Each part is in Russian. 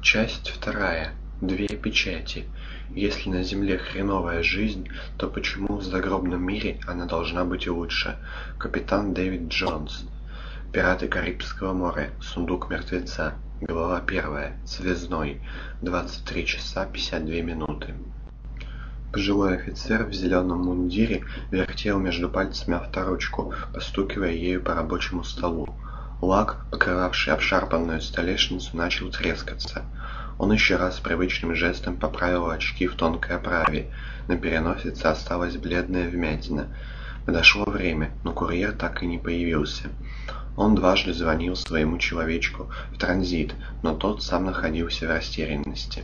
Часть вторая. Две печати. Если на земле хреновая жизнь, то почему в загробном мире она должна быть лучше? Капитан Дэвид Джонс. Пираты Карибского моря. Сундук мертвеца. Глава первая. Связной. 23 часа 52 минуты. Пожилой офицер в зеленом мундире вертел между пальцами авторучку, постукивая ею по рабочему столу. Лак, покрывавший обшарпанную столешницу, начал трескаться. Он еще раз привычным жестом поправил очки в тонкой оправе. На переносице осталась бледная вмятина. Подошло время, но курьер так и не появился. Он дважды звонил своему человечку в транзит, но тот сам находился в растерянности.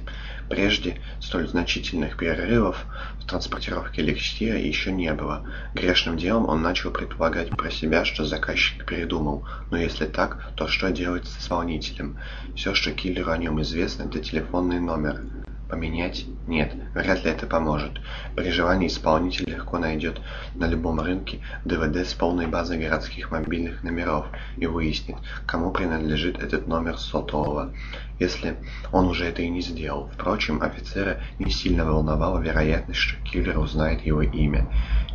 Прежде столь значительных перерывов в транспортировке эликсира еще не было. Грешным делом он начал предполагать про себя, что заказчик передумал. Но если так, то что делать с исполнителем? Все, что киллеру о нем известно, это телефонный номер. Поменять? Нет, вряд ли это поможет. При желании исполнитель легко найдет на любом рынке ДВД с полной базой городских мобильных номеров и выяснит, кому принадлежит этот номер сотового, если он уже это и не сделал. Впрочем, офицера не сильно волновала вероятность, что киллер узнает его имя.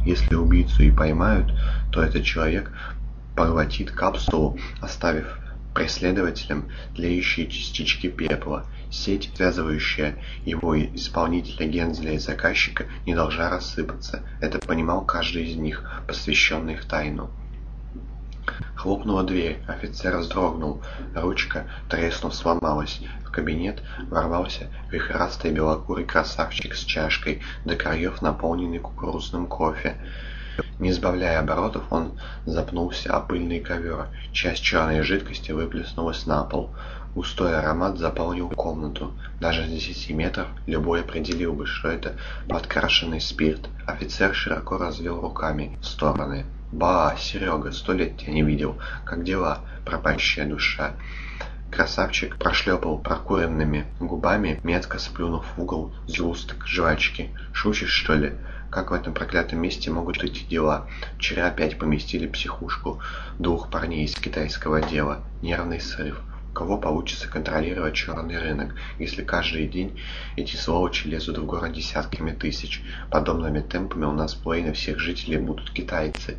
Если убийцу и поймают, то этот человек поглотит капсулу, оставив преследователям тлеющие частички пепла. Сеть, связывающая его исполнителя Гензеля и заказчика, не должна рассыпаться. Это понимал каждый из них, посвященный в тайну. Хлопнула дверь, офицер вздрогнул, ручка, треснув, сломалась. В кабинет ворвался вихрастый белокурый красавчик с чашкой, до краев наполненный кукурузным кофе. Не сбавляя оборотов, он запнулся о пыльный ковер. Часть черной жидкости выплеснулась на пол. Густой аромат заполнил комнату. Даже с десяти метров любой определил бы, что это подкрашенный спирт. Офицер широко развел руками в стороны. «Ба, Серега, сто лет тебя не видел. Как дела, пропащая душа?» Красавчик прошлепал прокуренными губами, метко сплюнув в угол сгусток жвачки. «Шутишь, что ли?» Как в этом проклятом месте могут идти дела? Вчера опять поместили психушку двух парней из китайского дела. Нервный срыв кого получится контролировать черный рынок, если каждый день эти сволочи лезут в город десятками тысяч. Подобными темпами у нас половина всех жителей будут китайцы.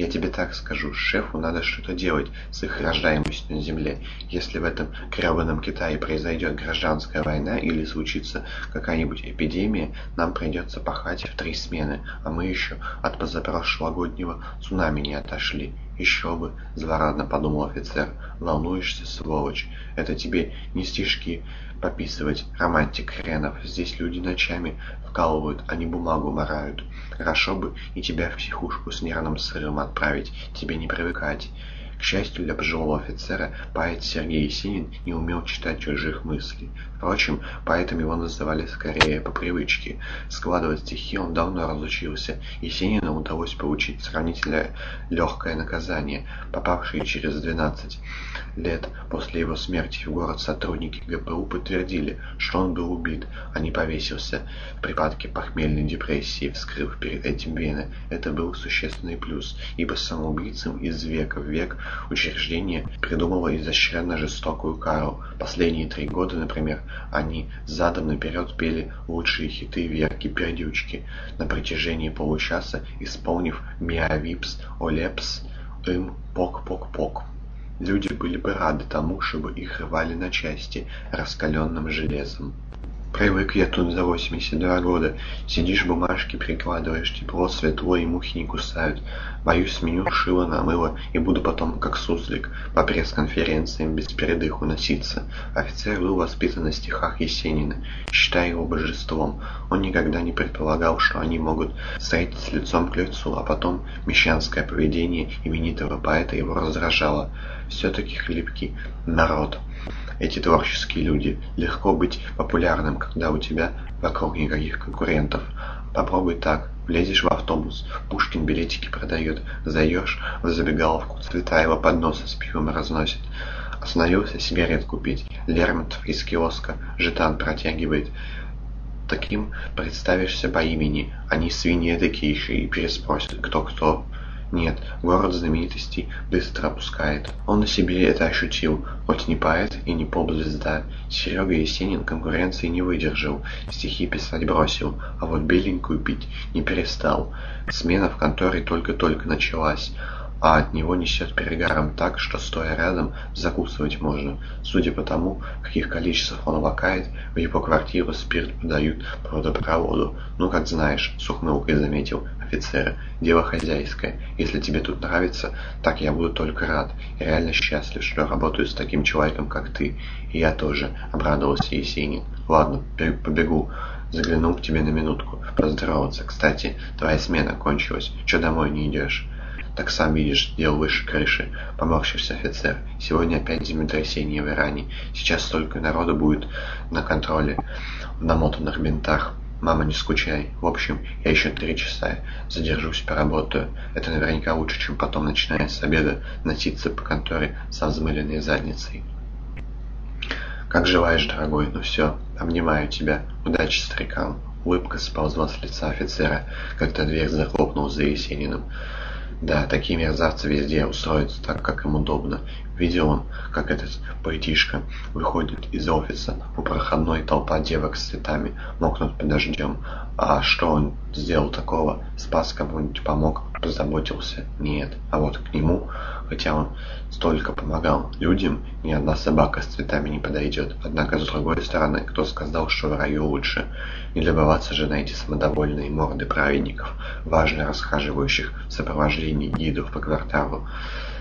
Я тебе так скажу, шефу надо что-то делать с их рождаемостью на земле. Если в этом гребаном Китае произойдет гражданская война или случится какая-нибудь эпидемия, нам придется пахать в три смены, а мы еще от позапрошлогоднего цунами не отошли. «Еще бы!» — злорадно подумал офицер. «Волнуешься, сволочь? Это тебе не стишки пописывать, романтик хренов. Здесь люди ночами вкалывают, а не бумагу морают. Хорошо бы и тебя в психушку с нервным срывом отправить, тебе не привыкать». К счастью для пожилого офицера, поэт Сергей Есенин не умел читать чужих мыслей. Впрочем, поэтом его называли скорее по привычке. Складывать стихи он давно разучился. Есенину удалось получить сравнительно легкое наказание. Попавшие через 12 лет после его смерти в город сотрудники ГПУ подтвердили, что он был убит, а не повесился в припадке похмельной депрессии, вскрыв перед этим вены. Это был существенный плюс, ибо самоубийцам из века в век учреждение придумывало изощренно жестокую кару. Последние три года, например, они задом наперед пели лучшие хиты Верки Пердючки на протяжении получаса, исполнив «Миа Випс», «Олепс», «Им», «Пок-пок-пок». Люди были бы рады тому, чтобы их рвали на части раскаленным железом. Привык я тут за 82 года. Сидишь, бумажки прикладываешь, тепло, светло и мухи не кусают. Боюсь, сменю шило на мыло и буду потом, как суслик, по пресс-конференциям без передыху носиться. Офицер был воспитан на стихах Есенина, считая его божеством. Он никогда не предполагал, что они могут встретиться лицом к лицу, а потом мещанское поведение именитого поэта его раздражало. Все-таки хлипкий народ эти творческие люди. Легко быть популярным, когда у тебя вокруг никаких конкурентов. Попробуй так. Влезешь в автобус, Пушкин билетики продает, зайдешь в забегаловку, Цветаева подносы с пивом разносит. Остановился сигарет купить, Лермонтов из киоска жетан протягивает. Таким представишься по имени, они свиньи такие еще и переспросят, кто кто. Нет, город знаменитостей быстро опускает. Он на себе это ощутил, хоть не поэт и не поп-звезда. Серега Есенин конкуренции не выдержал, стихи писать бросил, а вот беленькую пить не перестал. Смена в конторе только-только началась, а от него несет перегаром так, что стоя рядом закусывать можно. Судя по тому, каких количествах он лакает, в его квартиру спирт подают по водопроводу. Ну, как знаешь, с ухмылкой заметил офицер. Дело хозяйское. Если тебе тут нравится, так я буду только рад. И реально счастлив, что работаю с таким человеком, как ты. И я тоже, обрадовался Есенин. Ладно, побегу. Заглянул к тебе на минутку. Поздороваться. Кстати, твоя смена кончилась. Че домой не идешь? Так сам видишь, дел выше крыши. Поморщился офицер. Сегодня опять землетрясение в Иране. Сейчас столько народу будет на контроле в намотанных бинтах. Мама, не скучай. В общем, я еще три часа задержусь, поработаю. Это наверняка лучше, чем потом, начиная с обеда, носиться по конторе со взмыленной задницей. Как желаешь, дорогой, ну все, обнимаю тебя. Удачи, старикам. Улыбка сползла с лица офицера, когда дверь захлопнулась за Есениным. Да, такие мерзавцы везде устроятся так, как им удобно. Видел он, как этот поэтишка выходит из офиса, у проходной толпа девок с цветами, мокнут под дождем. А что он сделал такого? Спас кому-нибудь, помог, позаботился? Нет. А вот к нему, хотя он столько помогал людям, ни одна собака с цветами не подойдет. Однако, с другой стороны, кто сказал, что в раю лучше? Не любоваться же на эти самодовольные морды праведников, важно расхаживающих в сопровождении гидов по кварталу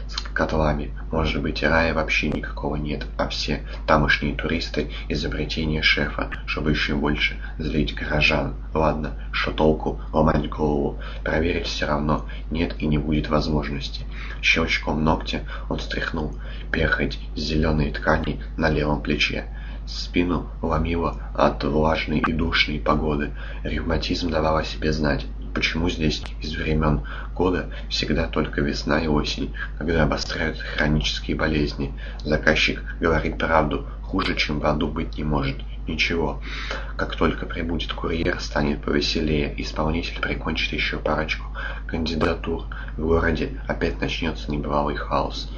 с котлами. Может быть, рая вообще никакого нет, а все тамошние туристы – изобретение шефа, чтобы еще больше злить горожан. Ладно, что толку ломать голову? Проверить все равно нет и не будет возможности. Щелчком ногтя он стряхнул перхоть зеленой ткани на левом плече. Спину ломило от влажной и душной погоды. Ревматизм давал о себе знать. Почему здесь из времен года всегда только весна и осень, когда обостряются хронические болезни? Заказчик говорит правду, хуже, чем в аду быть не может. Ничего. Как только прибудет курьер, станет повеселее. Исполнитель прикончит еще парочку кандидатур. В городе опять начнется небывалый хаос.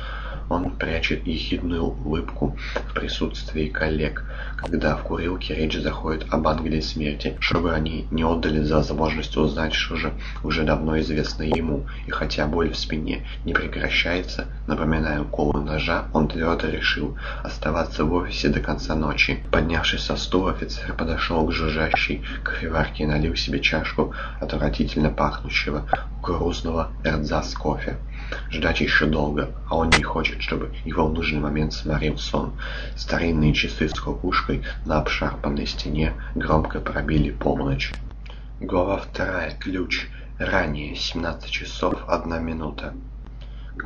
Он прячет ехидную улыбку в присутствии коллег, когда в курилке речь заходит об ангеле смерти, чтобы они не отдали за возможность узнать, что же уже давно известно ему. И хотя боль в спине не прекращается, напоминая уколы ножа, он твердо решил оставаться в офисе до конца ночи. Поднявшись со стула, офицер подошел к жужжащей кофеварке и налил себе чашку отвратительно пахнущего кукурузного эрдзас кофе. Ждать еще долго, а он не хочет, чтобы его в нужный момент сморил сон. Старинные часы с кукушкой на обшарпанной стене громко пробили полночь. Глава вторая. Ключ. Ранее. 17 часов 1 минута.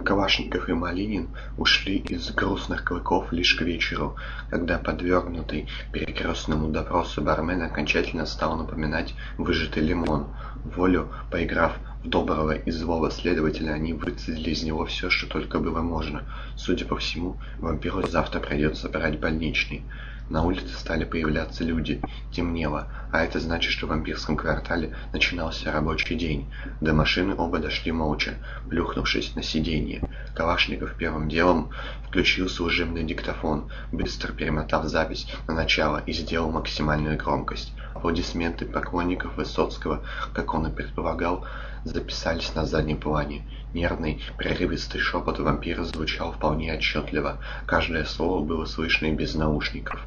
Калашников и Малинин ушли из грустных клыков лишь к вечеру, когда подвергнутый перекрестному допросу бармен окончательно стал напоминать выжатый лимон. Волю, поиграв доброго и злого следователя они выцедили из него все, что только было можно. Судя по всему, вампиру завтра придется брать больничный. На улице стали появляться люди. Темнело, а это значит, что в вампирском квартале начинался рабочий день. До машины оба дошли молча, плюхнувшись на сиденье. Калашников первым делом включил служебный диктофон, быстро перемотав запись на начало и сделал максимальную громкость. Аплодисменты поклонников Высоцкого, как он и предполагал, записались на заднем плане. Нервный, прерывистый шепот вампира звучал вполне отчетливо. Каждое слово было слышно и без наушников.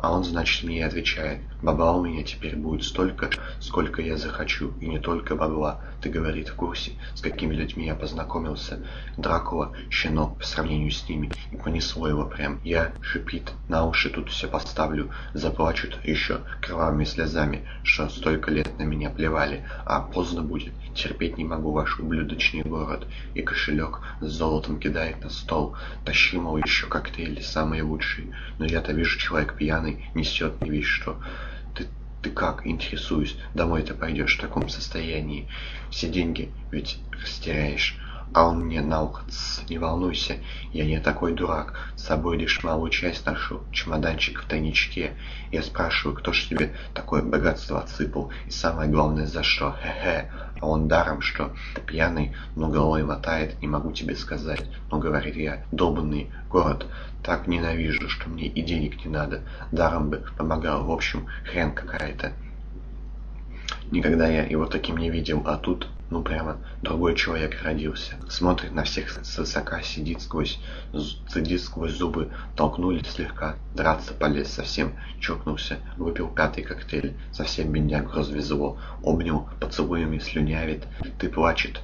А он, значит, мне отвечает. Бабла у меня теперь будет столько, сколько я захочу. И не только бабла. Ты, говорит, в курсе, с какими людьми я познакомился. Дракула, щенок, по сравнению с ними. И понесло его прям. Я, шипит, на уши тут все поставлю. Заплачут еще кровавыми слезами, что столько лет на меня плевали. А поздно будет. Терпеть не могу ваш ублюдочный город. И кошелек с золотом кидает на стол. Тащи, мол, еще коктейли, самые лучшие. Но я-то вижу, человек пьяный, несет не весь что. Ты, ты как, интересуюсь, домой ты пойдешь в таком состоянии? Все деньги ведь растеряешь. А он мне на ухо, не волнуйся, я не такой дурак, с собой лишь малую часть ношу, чемоданчик в тайничке. Я спрашиваю, кто ж тебе такое богатство отсыпал, и самое главное, за что, хе-хе. А он даром, что пьяный, но головой мотает, не могу тебе сказать. Но, говорит я, долбанный город, так ненавижу, что мне и денег не надо. Даром бы помогал, в общем, хрен какая-то. Никогда я его таким не видел, а тут, ну прямо, другой человек родился. Смотрит на всех свысока, сидит сквозь, сидит сквозь зубы, толкнули слегка, драться полез совсем, чокнулся, выпил пятый коктейль, совсем беднягу развезло, обнял, поцелуями слюнявит, ты плачет.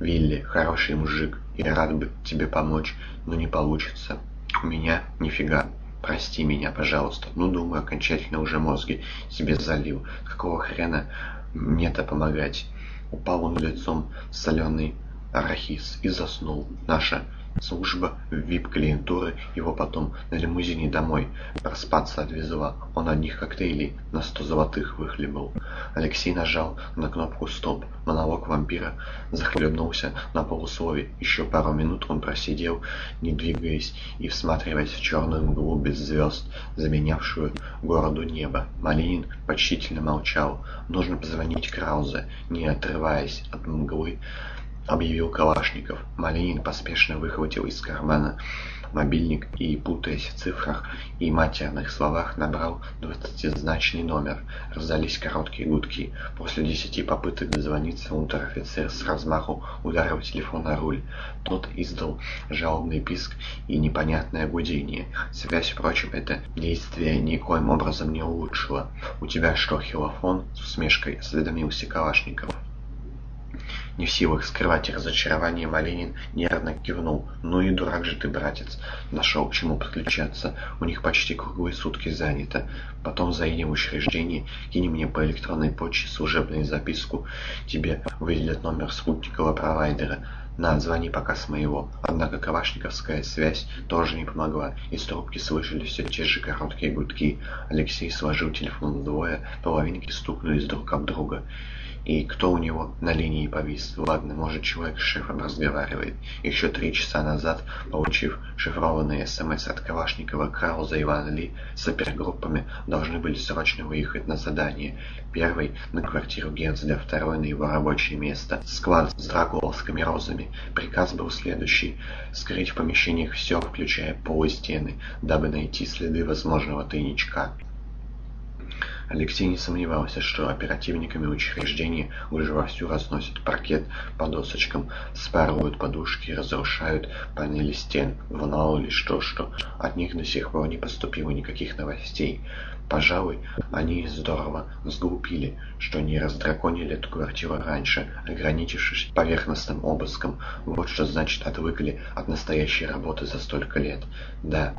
Вилли, хороший мужик, и рад бы тебе помочь, но не получится. У меня нифига. Прости меня, пожалуйста. Ну, думаю, окончательно уже мозги себе залил. Какого хрена мне-то помогать? Упал он лицом в соленый арахис и заснул. Наша Служба вип-клиентуры его потом на лимузине домой проспаться отвезла. Он одних коктейлей на сто золотых выхлебал. Алексей нажал на кнопку «Стоп». Монолог вампира захлебнулся на полуслове. Еще пару минут он просидел, не двигаясь и всматриваясь в черную мглу без звезд, заменявшую городу небо. Малинин почтительно молчал. Нужно позвонить Краузе, не отрываясь от мглы объявил Калашников. Малинин поспешно выхватил из кармана мобильник и, путаясь в цифрах и матерных словах, набрал двадцатизначный номер. Раздались короткие гудки. После десяти попыток дозвониться унтер-офицер с размаху ударил телефон на руль. Тот издал жалобный писк и непонятное гудение. Связь, впрочем, это действие никоим образом не улучшило. «У тебя что, хилофон?» — с усмешкой осведомился Калашников. Не в силах скрывать разочарование, Малинин нервно кивнул. «Ну и дурак же ты, братец!» Нашел к чему подключаться. У них почти круглые сутки занято. Потом заедем в учреждение, кинем мне по электронной почте служебную записку. Тебе выделят номер спутникового провайдера. На, звони пока с моего. Однако кавашниковская связь тоже не помогла. Из трубки слышали все те же короткие гудки. Алексей сложил телефон вдвое, половинки стукнулись друг об друга. И кто у него на линии повис? Ладно, может человек с шефом разговаривает. Еще три часа назад, получив шифрованный СМС от Калашникова, Крауза и Ван Ли с опергруппами должны были срочно выехать на задание. Первый на квартиру Гензеля, второй на его рабочее место. Склад с дракуловскими розами. Приказ был следующий. Скрыть в помещениях все, включая пол и стены, дабы найти следы возможного тайничка. Алексей не сомневался, что оперативниками учреждения уже вовсю разносят паркет по досочкам, спарывают подушки, разрушают панели стен. Волновало лишь то, что от них до сих пор не поступило никаких новостей. Пожалуй, они здорово сглупили, что не раздраконили эту квартиру раньше, ограничившись поверхностным обыском. Вот что значит отвыкли от настоящей работы за столько лет. Да,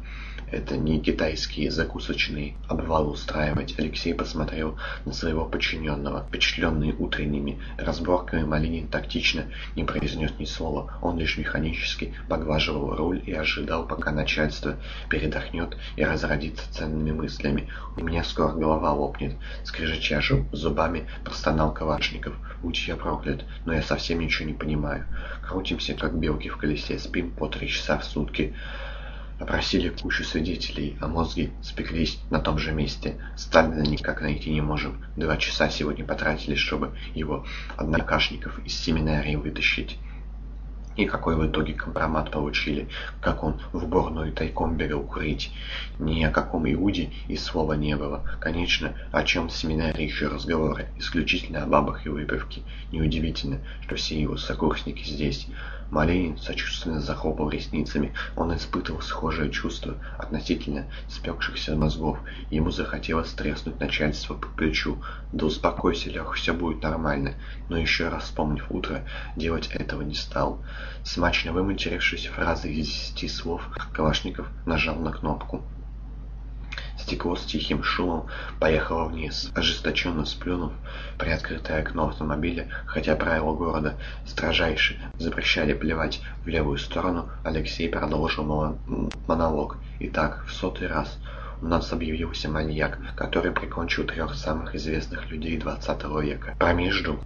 это не китайские закусочные обвалы устраивать. Алексей посмотрел на своего подчиненного. Впечатленный утренними разборками, Малинин тактично не произнес ни слова. Он лишь механически поглаживал руль и ожидал, пока начальство передохнет и разродится ценными мыслями. «У меня скоро голова лопнет», — скрежеча зубами простонал Калашников. «Будь я проклят, но я совсем ничего не понимаю. Крутимся, как белки в колесе, спим по три часа в сутки». Опросили кучу свидетелей, а мозги спеклись на том же месте. Сталина никак найти не можем. Два часа сегодня потратили, чтобы его однокашников из семинарии вытащить. И какой в итоге компромат получили, как он в уборную тайком бегал курить. Ни о каком Иуде и слова не было. Конечно, о чем в семинаре еще разговоры, исключительно о бабах и выпивке. Неудивительно, что все его сокурсники здесь. Малинин сочувственно захлопал ресницами. Он испытывал схожее чувство относительно спекшихся мозгов. Ему захотелось треснуть начальство по плечу. «Да успокойся, Лех, все будет нормально». Но еще раз вспомнив утро, делать этого не стал. Смачно выматерившись фразой из десяти слов, Калашников нажал на кнопку. Стекло с тихим шумом поехало вниз, ожесточенно сплюнув приоткрытое окно автомобиля, хотя правила города строжайше запрещали плевать в левую сторону, Алексей продолжил монолог. Итак, в сотый раз у нас объявился маньяк, который прикончил трех самых известных людей 20 века. А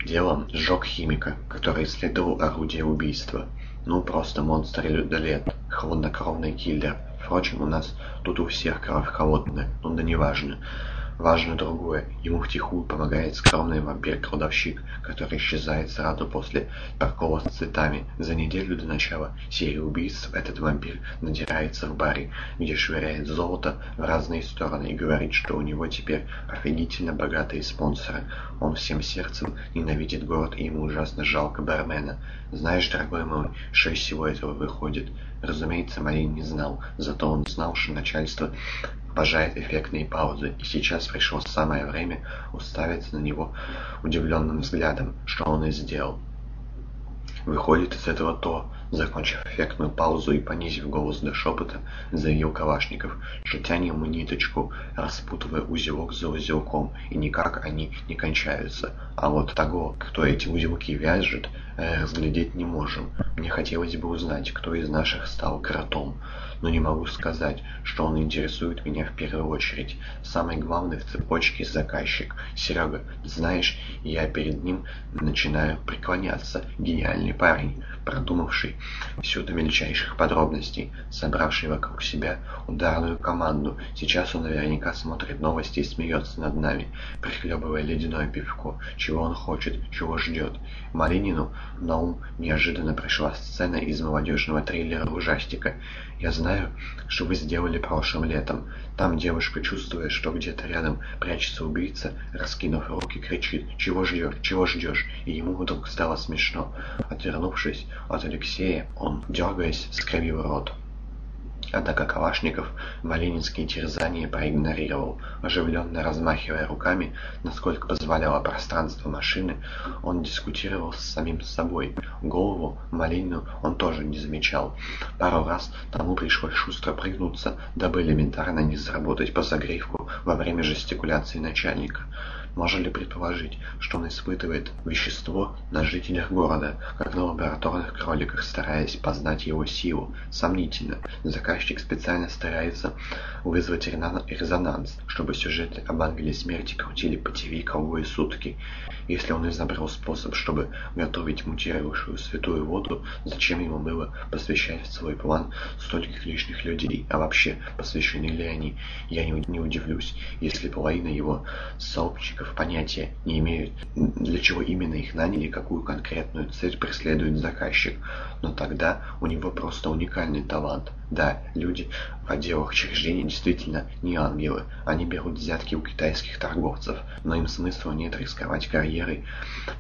делом сжег химика, который исследовал орудие убийства. Ну, просто монстр-людолет, хладнокровный киллер. Впрочем, у нас тут у всех кровь холодная, ну да неважно. Важно другое. Ему втихую помогает скромный вампир-кладовщик, который исчезает сразу после торгова с цветами. За неделю до начала серии убийств этот вампир надирается в баре, где швыряет золото в разные стороны и говорит, что у него теперь офигительно богатые спонсоры. Он всем сердцем ненавидит город и ему ужасно жалко бармена. Знаешь, дорогой мой, что из всего этого выходит? Разумеется, Марин не знал, зато он знал, что начальство обожает эффектные паузы, и сейчас пришло самое время уставиться на него удивленным взглядом, что он и сделал. Выходит из этого то, закончив эффектную паузу и понизив голос до шепота, заявил Калашников, что тянем ниточку, распутывая узелок за узелком, и никак они не кончаются. А вот того, кто эти узелки вяжет, э, разглядеть не можем. Мне хотелось бы узнать, кто из наших стал кротом но не могу сказать, что он интересует меня в первую очередь. Самый главный в цепочке заказчик. Серега, знаешь, я перед ним начинаю преклоняться. Гениальный парень, продумавший все до мельчайших подробностей, собравший вокруг себя ударную команду. Сейчас он наверняка смотрит новости и смеется над нами, прихлебывая ледяное пивко. Чего он хочет, чего ждет. Малинину на ум неожиданно пришла сцена из молодежного триллера-ужастика. Я знаю, что вы сделали прошлым летом. Там девушка, чувствуя, что где-то рядом прячется убийца, раскинув руки, кричит «Чего ждешь? Чего ждешь?» И ему вдруг стало смешно. Отвернувшись от Алексея, он, дергаясь, скривил рот. Однако Калашников Малининские терзания проигнорировал. Оживленно размахивая руками, насколько позволяло пространство машины, он дискутировал с самим собой. Голову Малинину он тоже не замечал. Пару раз тому пришлось шустро прыгнуться, дабы элементарно не заработать по загривку во время жестикуляции начальника. Можно ли предположить, что он испытывает вещество на жителях города, как на лабораторных кроликах, стараясь познать его силу? Сомнительно. Заказчик специально старается вызвать резонанс, чтобы сюжеты об ангеле смерти крутили по ТВ круглые сутки. Если он изобрел способ, чтобы готовить мутировавшую святую воду, зачем ему было посвящать в свой план стольких лишних людей? А вообще, посвящены ли они? Я не, удивлюсь, если половина его сообщников понятия не имеют, для чего именно их наняли, какую конкретную цель преследует заказчик. Но тогда у него просто уникальный талант. Да, люди в отделах учреждений действительно не ангелы. Они берут взятки у китайских торговцев, но им смысла нет рисковать карьерой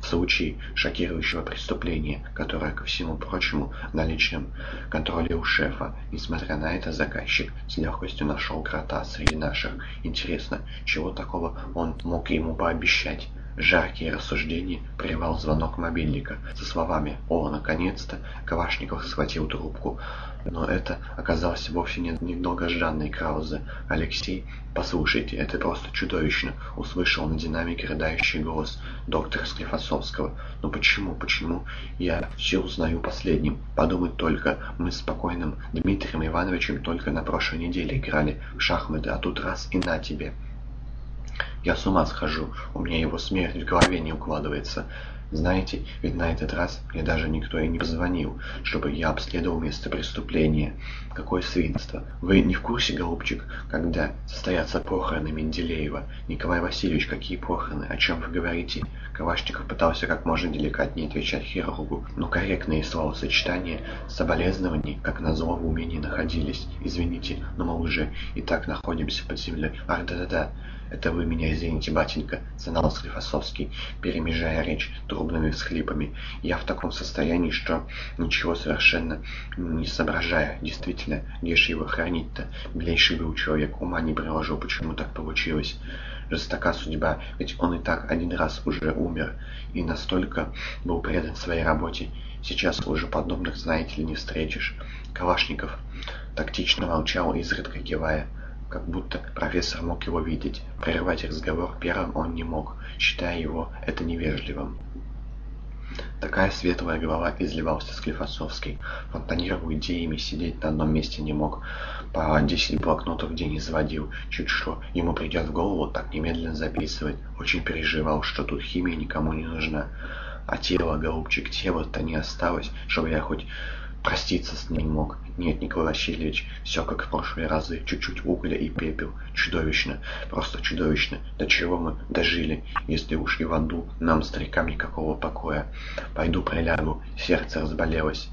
в случае шокирующего преступления, которое, ко всему прочему, на личном контроле у шефа. Несмотря на это, заказчик с легкостью нашел крота среди наших. Интересно, чего такого он мог ему пообещать? Жаркие рассуждения прервал звонок мобильника со словами «О, наконец-то!» Кавашников схватил трубку. Но это оказался вовсе не, не долгожданный Краузе. «Алексей, послушайте, это просто чудовищно!» Услышал на динамике рыдающий голос доктора Склифосовского. «Но почему, почему я все узнаю последним? Подумать только, мы с спокойным Дмитрием Ивановичем только на прошлой неделе играли в шахматы, а тут раз и на тебе!» Я с ума схожу, у меня его смерть в голове не укладывается. Знаете, ведь на этот раз мне даже никто и не позвонил, чтобы я обследовал место преступления. Какое свинство. Вы не в курсе, голубчик, когда состоятся похороны Менделеева? Николай Васильевич, какие похороны? О чем вы говорите? Кавашников пытался как можно деликатнее отвечать хирургу, но корректные словосочетания соболезнований, как назло, в уме не находились. Извините, но мы уже и так находимся под землей. Ах, да-да-да. «Это вы меня извините, батенька», — знал Склифосовский, перемежая речь трубными всхлипами. «Я в таком состоянии, что ничего совершенно не соображаю. Действительно, где же его хранить-то? Милейший был человек, ума не приложил, почему так получилось. Жестока судьба, ведь он и так один раз уже умер и настолько был предан своей работе. Сейчас уже подобных, знаете ли, не встретишь». Калашников тактично молчал, изредка кивая как будто профессор мог его видеть. Прервать разговор первым он не мог, считая его это невежливым. Такая светлая голова, изливался Склифосовский. Фонтанировал идеями, сидеть на одном месте не мог. По десять блокнотов в день изводил. Чуть что ему придет в голову, так немедленно записывать. Очень переживал, что тут химия никому не нужна. А тело, голубчик, тела-то не осталось, чтобы я хоть проститься с ним мог. Нет, Николай Васильевич, все как в прошлые разы, чуть-чуть угля и пепел. Чудовищно, просто чудовищно. До чего мы дожили, если уж и в аду нам, старикам, никакого покоя. Пойду прилягу, сердце разболелось.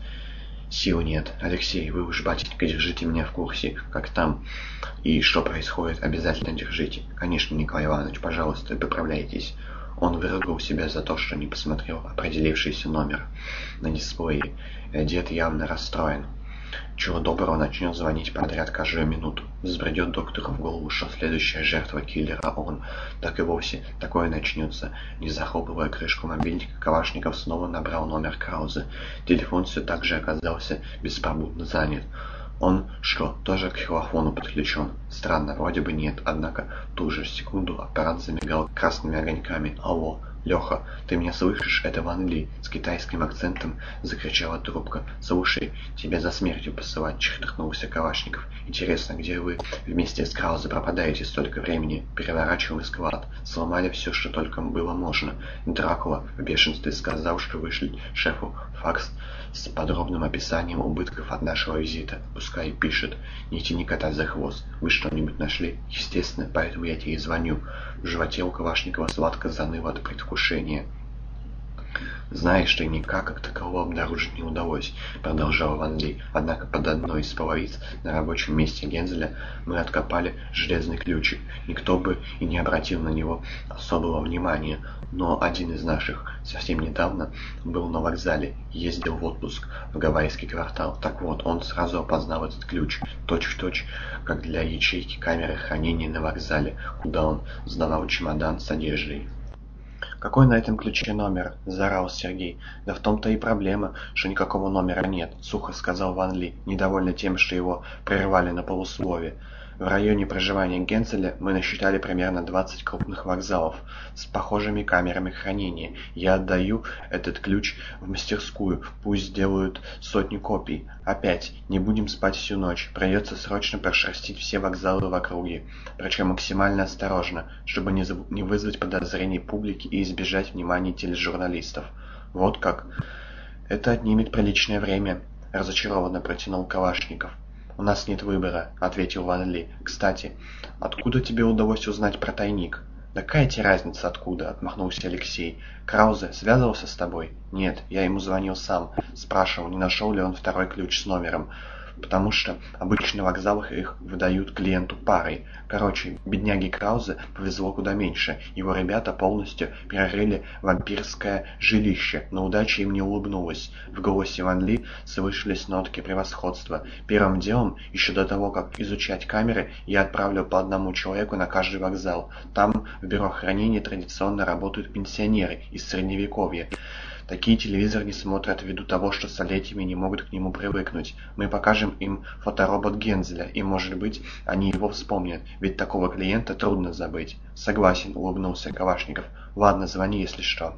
Сил нет. Алексей, вы уж, батенька, держите меня в курсе, как там и что происходит, обязательно держите. Конечно, Николай Иванович, пожалуйста, поправляйтесь. Он выругал себя за то, что не посмотрел определившийся номер на дисплее. Дед явно расстроен. Чего доброго начнет звонить подряд каждую минуту. Взбредет доктору в голову, что следующая жертва киллера он. Так и вовсе такое начнется. Не захлопывая крышку мобильника, Калашников снова набрал номер Краузы. Телефон все так же оказался беспробудно занят. Он что, тоже к хилофону подключен? Странно, вроде бы нет, однако ту же секунду аппарат замигал красными огоньками. Алло, Леха, ты меня слышишь? Это Ван Ли. С китайским акцентом закричала трубка. Слушай, тебя за смертью посылать, чертыхнулся Калашников. Интересно, где вы вместе с Краузе пропадаете столько времени? Переворачиваем склад. Сломали все, что только было можно. Дракула в бешенстве сказал, что вышли шефу факс с подробным описанием убытков от нашего визита. Пускай пишет. Не тяни кота за хвост. Вы что-нибудь нашли? Естественно, поэтому я тебе и звоню. В животе у Калашникова сладко заныло от предвкушения. «Знаешь, что никак как такового обнаружить не удалось», — продолжал Ван Ли. «Однако под одной из половиц на рабочем месте Гензеля мы откопали железный ключик. Никто бы и не обратил на него особого внимания. Но один из наших совсем недавно был на вокзале, ездил в отпуск в Гавайский квартал. Так вот, он сразу опознал этот ключ, точь-в-точь, -точь, как для ячейки камеры хранения на вокзале, куда он сдавал чемодан с одеждой». «Какой на этом ключе номер?» – заорал Сергей. «Да в том-то и проблема, что никакого номера нет», – сухо сказал Ван Ли, недовольный тем, что его прервали на полуслове. В районе проживания Генцеля мы насчитали примерно 20 крупных вокзалов с похожими камерами хранения. Я отдаю этот ключ в мастерскую, пусть сделают сотню копий. Опять, не будем спать всю ночь, придется срочно прошерстить все вокзалы в округе, причем максимально осторожно, чтобы не, не вызвать подозрений публики и избежать внимания тележурналистов. Вот как. Это отнимет приличное время, разочарованно протянул Калашников. «У нас нет выбора», — ответил Ван Ли. «Кстати, откуда тебе удалось узнать про тайник?» «Да какая тебе разница откуда?» — отмахнулся Алексей. «Краузе связывался с тобой?» «Нет, я ему звонил сам. Спрашивал, не нашел ли он второй ключ с номером потому что обычно на вокзалах их выдают клиенту парой. Короче, бедняге Краузе повезло куда меньше. Его ребята полностью прорыли вампирское жилище, но удача им не улыбнулась. В голосе Ван Ли слышались нотки превосходства. Первым делом, еще до того, как изучать камеры, я отправлю по одному человеку на каждый вокзал. Там в бюро хранения традиционно работают пенсионеры из Средневековья. Такие телевизор не смотрят ввиду того, что столетиями не могут к нему привыкнуть. Мы покажем им фоторобот Гензеля, и, может быть, они его вспомнят, ведь такого клиента трудно забыть. Согласен, улыбнулся Кавашников. Ладно, звони, если что.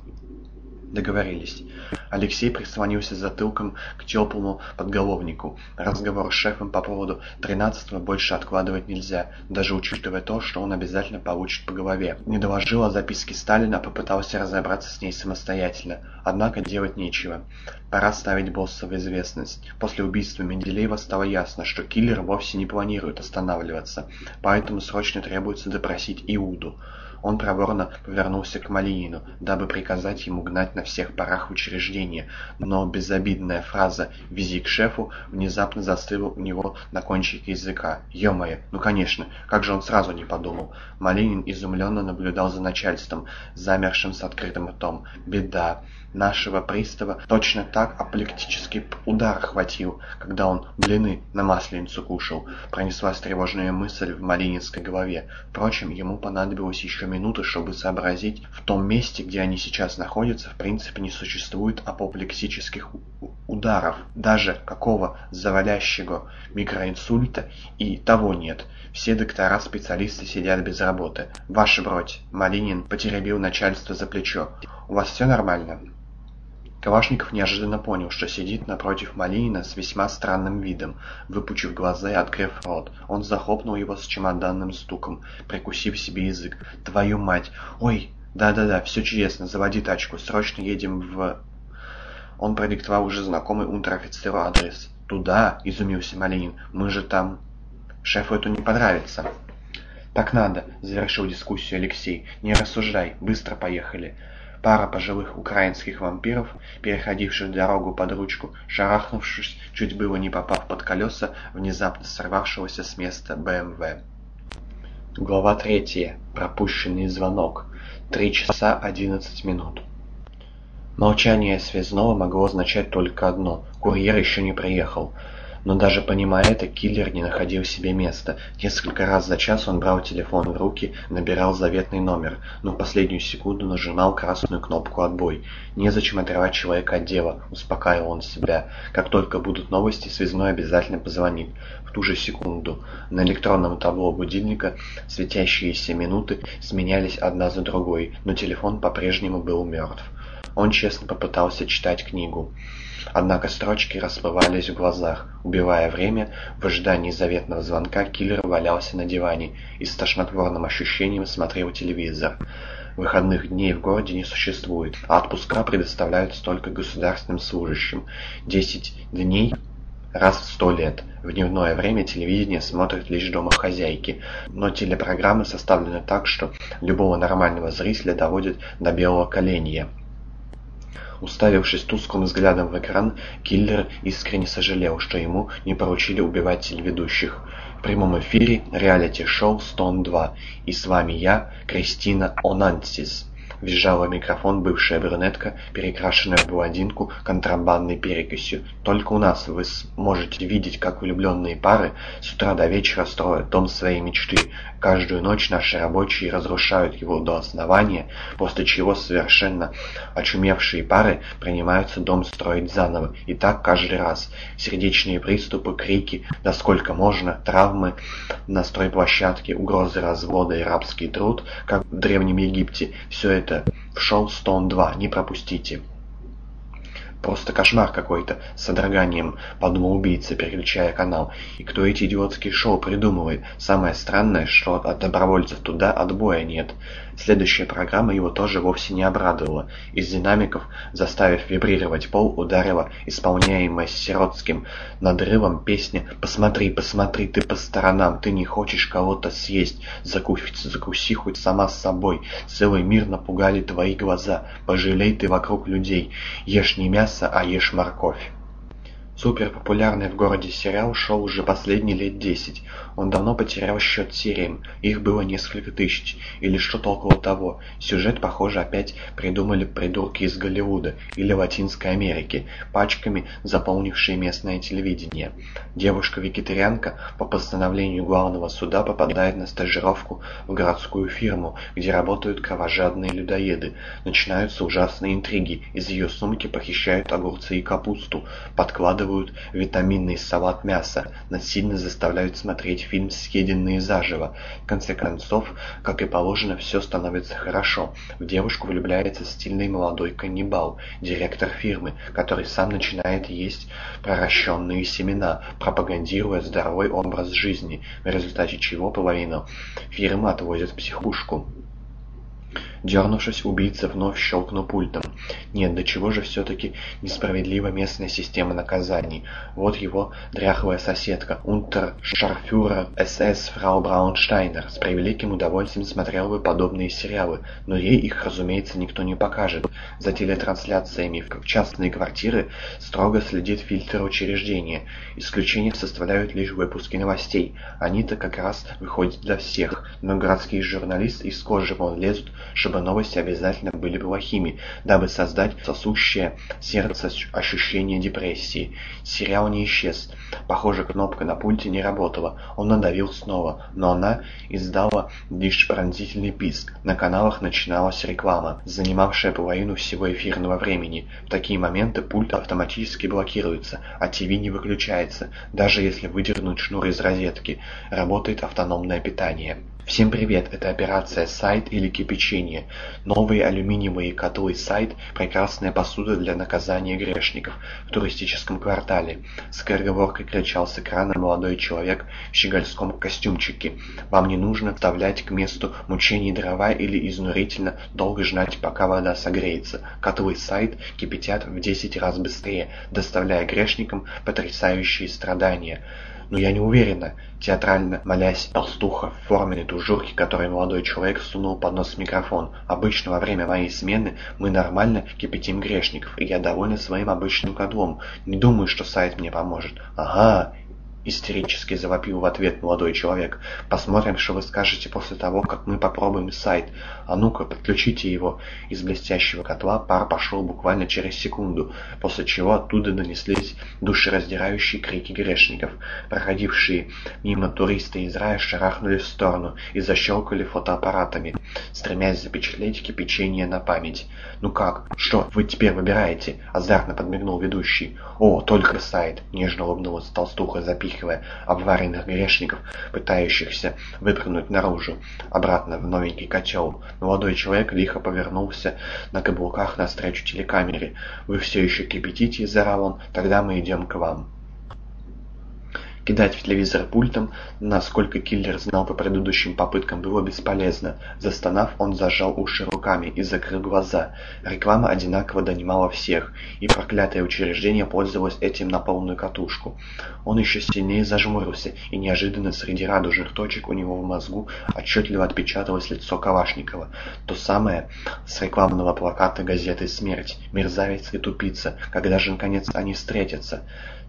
Договорились. Алексей прислонился затылком к теплому подголовнику. Разговор с шефом по поводу тринадцатого больше откладывать нельзя, даже учитывая то, что он обязательно получит по голове. Не доложил о записке Сталина, попытался разобраться с ней самостоятельно. Однако делать нечего. Пора ставить босса в известность. После убийства Менделеева стало ясно, что киллер вовсе не планирует останавливаться, поэтому срочно требуется допросить Иуду. Он проворно повернулся к Малинину, дабы приказать ему гнать на всех парах учреждения, но безобидная фраза «вези к шефу» внезапно застыла у него на кончике языка. Ё-моё, ну конечно, как же он сразу не подумал. Малинин изумленно наблюдал за начальством, замершим с открытым ртом. Беда нашего пристава точно так апоплектический удар хватил, когда он блины на масленицу кушал. Пронеслась тревожная мысль в Малининской голове. Впрочем, ему понадобилось еще минута, чтобы сообразить, в том месте, где они сейчас находятся, в принципе не существует апоплексических ударов. Даже какого завалящего микроинсульта и того нет. Все доктора-специалисты сидят без работы. Ваша бродь. Малинин потеребил начальство за плечо. У вас все нормально? Калашников неожиданно понял, что сидит напротив Малинина с весьма странным видом. Выпучив глаза и открыв рот, он захлопнул его с чемоданным стуком, прикусив себе язык. «Твою мать! Ой! Да-да-да, все чудесно, заводи тачку, срочно едем в...» Он продиктовал уже знакомый унтер-офицеру адрес. «Туда?» — изумился Малинин. «Мы же там...» «Шефу это не понравится». «Так надо», — завершил дискуссию Алексей. «Не рассуждай, быстро поехали». Пара пожилых украинских вампиров, переходивших дорогу под ручку, шарахнувшись, чуть было не попав под колеса внезапно сорвавшегося с места БМВ. Глава третья. Пропущенный звонок. Три часа одиннадцать минут. Молчание связного могло означать только одно. Курьер еще не приехал. Но даже понимая это, киллер не находил себе места. Несколько раз за час он брал телефон в руки, набирал заветный номер, но в последнюю секунду нажимал красную кнопку «Отбой». Незачем отрывать человека от дела, успокаивал он себя. Как только будут новости, связной обязательно позвонит. В ту же секунду на электронном табло будильника светящиеся минуты сменялись одна за другой, но телефон по-прежнему был мертв. Он честно попытался читать книгу. Однако строчки расплывались в глазах. Убивая время, в ожидании заветного звонка киллер валялся на диване и с тошнотворным ощущением смотрел телевизор. Выходных дней в городе не существует, а отпуска предоставляются только государственным служащим. Десять дней раз в сто лет. В дневное время телевидение смотрят лишь домохозяйки, но телепрограммы составлены так, что любого нормального зрителя доводят до белого коленя. Уставившись тусклым взглядом в экран, киллер искренне сожалел, что ему не поручили убивать телеведущих. В прямом эфире реалити-шоу «Стон 2». И с вами я, Кристина Онансис. Визжала микрофон бывшая брюнетка, перекрашенная в блондинку контрабандной перекисью. Только у нас вы сможете видеть, как влюбленные пары с утра до вечера строят дом своей мечты. Каждую ночь наши рабочие разрушают его до основания, после чего совершенно очумевшие пары принимаются дом строить заново. И так каждый раз. Сердечные приступы, крики, да сколько можно, травмы на стройплощадке, угрозы развода и рабский труд, как в Древнем Египте. Все это это в шоу Stone 2, не пропустите. Просто кошмар какой-то, с содроганием, подумал убийца, переключая канал. И кто эти идиотские шоу придумывает? Самое странное, что от добровольцев туда отбоя нет. Следующая программа его тоже вовсе не обрадовала. Из динамиков, заставив вибрировать пол, ударила исполняемая сиротским надрывом песня «Посмотри, посмотри, ты по сторонам, ты не хочешь кого-то съесть, закуси, закуси хоть сама с собой, целый мир напугали твои глаза, пожалей ты вокруг людей, ешь не мясо, а ешь морковь». Суперпопулярный в городе сериал шел уже последние лет десять. Он давно потерял счет сериям, их было несколько тысяч, или что-то около того. Сюжет, похоже, опять придумали придурки из Голливуда или Латинской Америки, пачками заполнившие местное телевидение. Девушка-вегетарианка по постановлению главного суда попадает на стажировку в городскую фирму, где работают кровожадные людоеды. Начинаются ужасные интриги, из ее сумки похищают огурцы и капусту, подкладывают выкладывают витаминный салат мяса, насильно заставляют смотреть фильм «Съеденные заживо». В конце концов, как и положено, все становится хорошо. В девушку влюбляется стильный молодой каннибал, директор фирмы, который сам начинает есть проращенные семена, пропагандируя здоровый образ жизни, в результате чего половину фирмы отвозят в психушку. Дернувшись, убийца вновь щелкнул пультом. Нет, до чего же все-таки несправедлива местная система наказаний. Вот его дряхлая соседка, унтер-шарфюрер СС фрау Браунштайнер, с превеликим удовольствием смотрел бы подобные сериалы, но ей их, разумеется, никто не покажет. За телетрансляциями в частные квартиры строго следит фильтр учреждения. Исключение составляют лишь выпуски новостей. Они-то как раз выходят для всех, но городские журналисты из кожи вон лезут, чтобы чтобы новости обязательно были плохими, дабы создать сосущее сердце ощущение депрессии. Сериал не исчез. Похоже, кнопка на пульте не работала. Он надавил снова, но она издала лишь пронзительный писк. На каналах начиналась реклама, занимавшая половину всего эфирного времени. В такие моменты пульт автоматически блокируется, а ТВ не выключается, даже если выдернуть шнур из розетки. Работает автономное питание. Всем привет! Это операция «Сайт» или «Кипячение». Новые алюминиевые котлы «Сайт» – прекрасная посуда для наказания грешников в туристическом квартале. С скороговоркой кричал с экрана молодой человек в щегольском костюмчике. Вам не нужно вставлять к месту мучений дрова или изнурительно долго ждать, пока вода согреется. Котлы «Сайт» кипятят в 10 раз быстрее, доставляя грешникам потрясающие страдания. «Но я не уверена», — театрально молясь толстуха в форменной тужурке, которой молодой человек сунул под нос микрофон. «Обычно во время моей смены мы нормально кипятим грешников, и я довольна своим обычным котлом. Не думаю, что сайт мне поможет». «Ага, Истерически завопил в ответ молодой человек. «Посмотрим, что вы скажете после того, как мы попробуем сайт. А ну-ка, подключите его». Из блестящего котла пар пошел буквально через секунду, после чего оттуда донеслись душераздирающие крики грешников. Проходившие мимо туристы из рая шарахнули в сторону и защелкали фотоаппаратами, стремясь запечатлеть кипячение на память. «Ну как? Что, вы теперь выбираете?» – азартно подмигнул ведущий. «О, только сайт!» – нежно улыбнулась толстуха, запихивая обваренных грешников, пытающихся выпрыгнуть наружу, обратно в новенький котел. Молодой человек лихо повернулся на каблуках навстречу телекамере. «Вы все еще кипятите?» – заорал он. «Тогда мы идем к вам». Кидать в телевизор пультом, насколько киллер знал по предыдущим попыткам, было бесполезно. Застонав, он зажал уши руками и закрыл глаза. Реклама одинаково донимала всех, и проклятое учреждение пользовалось этим на полную катушку. Он еще сильнее зажмурился, и неожиданно среди радужных точек у него в мозгу отчетливо отпечаталось лицо Калашникова. То самое с рекламного плаката газеты «Смерть». Мерзавец и тупица. Когда же, наконец, они встретятся?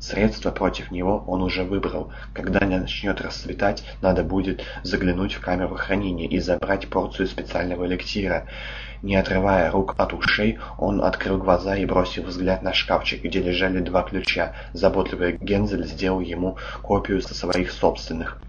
Средства против него он уже выбрал. Когда начнет расцветать, надо будет заглянуть в камеру хранения и забрать порцию специального эликсира. Не отрывая рук от ушей, он открыл глаза и бросил взгляд на шкафчик, где лежали два ключа. Заботливый Гензель сделал ему копию со своих собственных.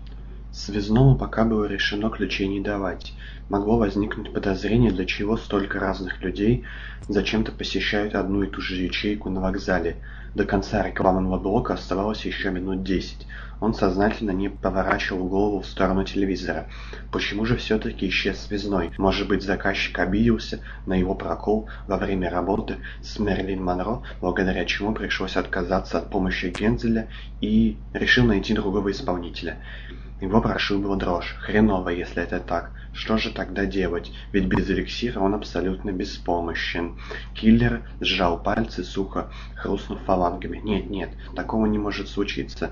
Связному пока было решено ключей не давать. Могло возникнуть подозрение, для чего столько разных людей зачем-то посещают одну и ту же ячейку на вокзале. До конца рекламного блока оставалось еще минут десять. Он сознательно не поворачивал голову в сторону телевизора. Почему же все-таки исчез связной? Может быть, заказчик обиделся на его прокол во время работы с Мерлин Монро, благодаря чему пришлось отказаться от помощи Гензеля и решил найти другого исполнителя. Его прошибла дрожь. Хреново, если это так. Что же тогда делать? Ведь без эликсира он абсолютно беспомощен. Киллер сжал пальцы, сухо хрустнув фалангами. Нет, нет, такого не может случиться.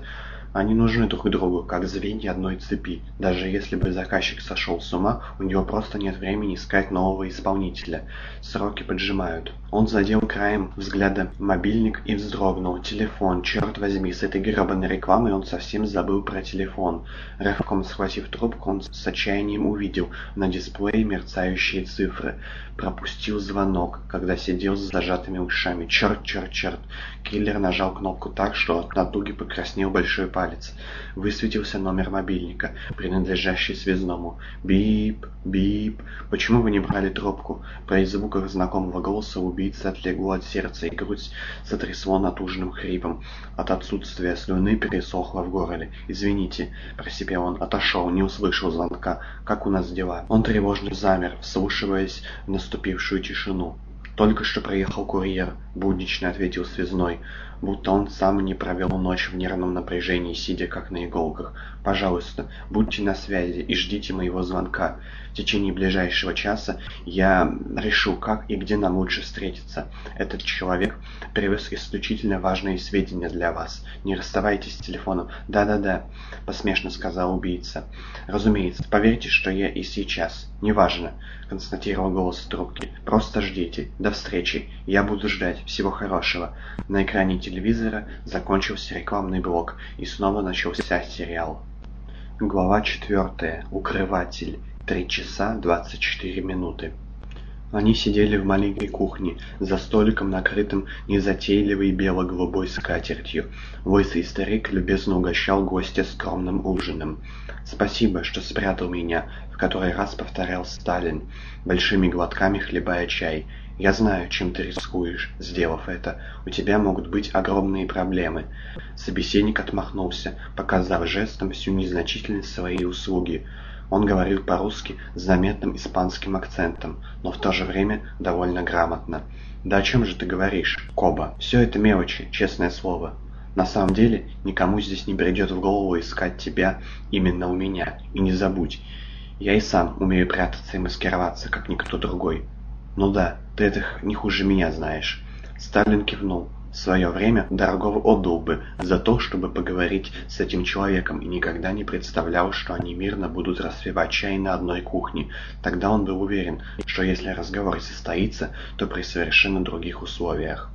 Они нужны друг другу, как звенья одной цепи. Даже если бы заказчик сошел с ума, у него просто нет времени искать нового исполнителя. Сроки поджимают. Он задел краем взгляда мобильник и вздрогнул. Телефон, черт возьми, с этой гребаной рекламой он совсем забыл про телефон. Рывком схватив трубку, он с отчаянием увидел на дисплее мерцающие цифры. Пропустил звонок, когда сидел с зажатыми ушами. Черт, черт, черт. Киллер нажал кнопку так, что от натуги покраснел большой палец. Высветился номер мобильника, принадлежащий связному. Бип, бип. Почему вы не брали трубку? При звуках знакомого голоса убийца отлегло от сердца, и грудь сотрясло натужным хрипом. От отсутствия слюны пересохло в горле. «Извините», — просипел он, отошел, не услышал звонка. «Как у нас дела?» Он тревожно замер, вслушиваясь в наступившую тишину. «Только что приехал курьер», — буднично ответил связной, будто он сам не провел ночь в нервном напряжении, сидя как на иголках. «Пожалуйста, будьте на связи и ждите моего звонка. В течение ближайшего часа я решу, как и где нам лучше встретиться. Этот человек привез исключительно важные сведения для вас. Не расставайтесь с телефоном». «Да-да-да», — посмешно сказал убийца. «Разумеется, поверьте, что я и сейчас. Неважно», — констатировал голос в трубке. «Просто ждите. До встречи. Я буду ждать. Всего хорошего». На экране телевизора закончился рекламный блок, и снова начался сериал. Глава 4. Укрыватель. Три часа двадцать четыре минуты. Они сидели в маленькой кухне, за столиком, накрытым незатейливой бело-голубой скатертью. Лысый старик любезно угощал гостя скромным ужином. «Спасибо, что спрятал меня», — в который раз повторял Сталин, большими глотками хлебая чай. «Я знаю, чем ты рискуешь, сделав это. У тебя могут быть огромные проблемы». Собеседник отмахнулся, показав жестом всю незначительность своей услуги. Он говорил по-русски с заметным испанским акцентом, но в то же время довольно грамотно. «Да о чем же ты говоришь, Коба? Все это мелочи, честное слово. На самом деле, никому здесь не придет в голову искать тебя именно у меня. И не забудь, я и сам умею прятаться и маскироваться, как никто другой. Ну да, ты это не хуже меня знаешь». Сталин кивнул. В свое время дорогого отдал бы за то, чтобы поговорить с этим человеком, и никогда не представлял, что они мирно будут распевать чай на одной кухне. Тогда он был уверен, что если разговор состоится, то при совершенно других условиях.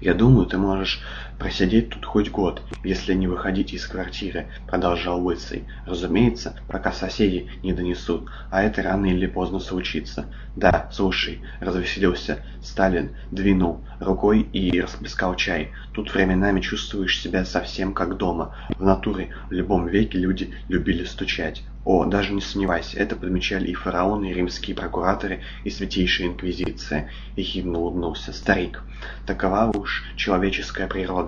«Я думаю, ты можешь просидеть тут хоть год, если не выходить из квартиры», — продолжал Лысый. «Разумеется, пока соседи не донесут, а это рано или поздно случится». «Да, слушай», — развеселился Сталин, двинул рукой и расплескал чай. «Тут временами чувствуешь себя совсем как дома. В натуре в любом веке люди любили стучать». О, даже не сомневайся, это подмечали и фараоны, и римские прокураторы, и святейшая инквизиция. Ехидно улыбнулся старик. Такова уж человеческая природа.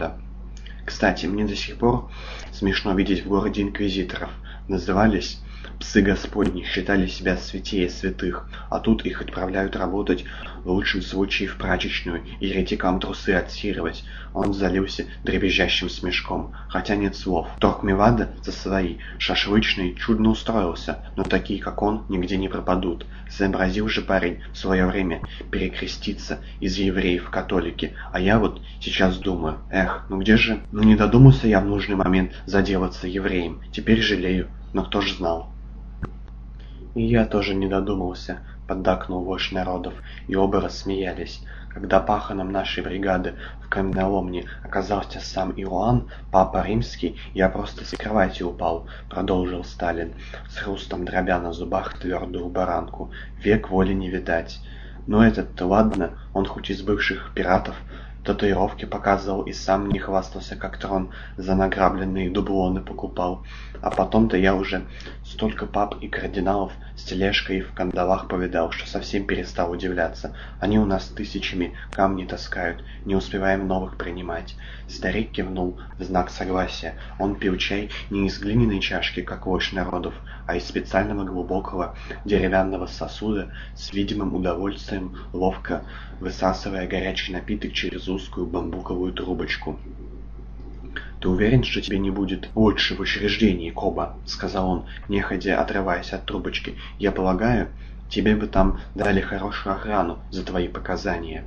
Кстати, мне до сих пор смешно видеть в городе инквизиторов. Назывались Псы Господни считали себя святее святых, а тут их отправляют работать, в лучшем случае в прачечную, и еретикам трусы отсирывать. Он залился дребезжащим смешком, хотя нет слов. Торкмевада за свои, шашлычный, чудно устроился, но такие, как он, нигде не пропадут. Сообразил же парень в свое время перекреститься из евреев в католики, а я вот сейчас думаю, эх, ну где же, ну не додумался я в нужный момент заделаться евреем, теперь жалею, но кто ж знал. «И я тоже не додумался», — поддакнул вождь народов, и оба рассмеялись. Когда паханом нашей бригады в каменоломне оказался сам Иоанн, папа римский, я просто с кровати упал, продолжил Сталин, с хрустом дробя на зубах твердую баранку. Век воли не видать. Но этот-то ладно, он хоть из бывших пиратов, татуировки показывал и сам не хвастался, как трон за награбленные дублоны покупал. А потом-то я уже столько пап и кардиналов с тележкой в кандалах повидал, что совсем перестал удивляться. Они у нас тысячами камни таскают, не успеваем новых принимать. Старик кивнул в знак согласия. Он пил чай не из глиняной чашки, как вождь народов, а из специального глубокого деревянного сосуда с видимым удовольствием, ловко высасывая горячий напиток через узкую бамбуковую трубочку. «Ты уверен, что тебе не будет лучше в учреждении, Коба?» — сказал он, неходя отрываясь от трубочки. «Я полагаю, тебе бы там дали хорошую охрану за твои показания».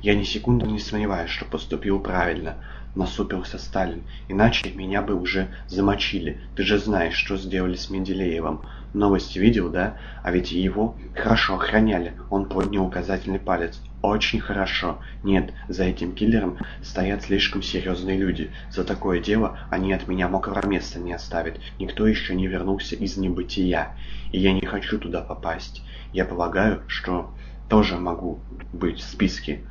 «Я ни секунды не сомневаюсь, что поступил правильно», — насупился Сталин. «Иначе меня бы уже замочили. Ты же знаешь, что сделали с Менделеевым. Новости видел, да? А ведь его хорошо охраняли». Он поднял указательный палец. Очень хорошо. Нет, за этим киллером стоят слишком серьезные люди. За такое дело они от меня мокрого места не оставят. Никто еще не вернулся из небытия. И я не хочу туда попасть. Я полагаю, что тоже могу быть в списке.